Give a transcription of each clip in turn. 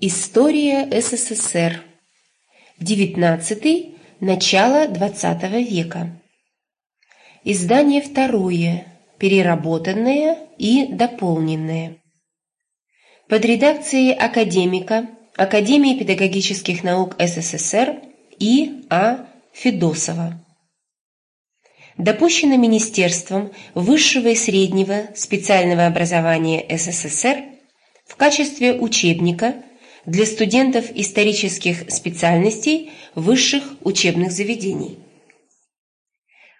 История СССР. XIX – начало XX века. Издание второе, переработанное и дополненное. Под редакцией академика Академии педагогических наук СССР И. А. Федосова. Допущено Министерством высшего и среднего специального образования СССР в качестве учебника – для студентов исторических специальностей высших учебных заведений.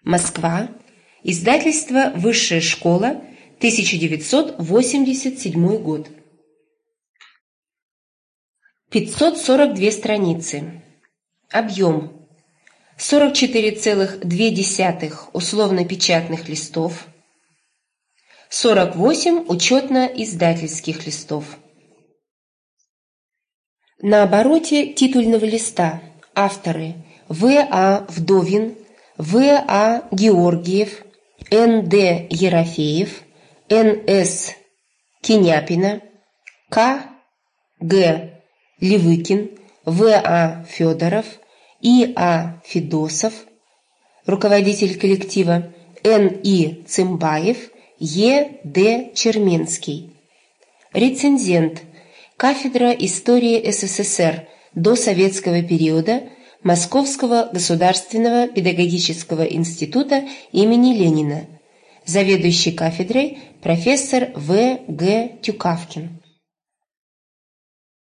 Москва. Издательство «Высшая школа», 1987 год. 542 страницы. Объем 44,2 условно-печатных листов, 48 учетно-издательских листов. На обороте титульного листа авторы В. А. Вдовин, В. А. Георгиев, Н. Д. Ерофеев, Н. С. Киняпина, К. Г. Левыкин, В. А. Федоров, И. А. Федосов, руководитель коллектива Н. И. Цымбаев, Е. Д. Черменский. Рецензент – Кафедра истории СССР до советского периода Московского государственного педагогического института имени Ленина. Заведующий кафедрой профессор В. Г. Тюкавкин.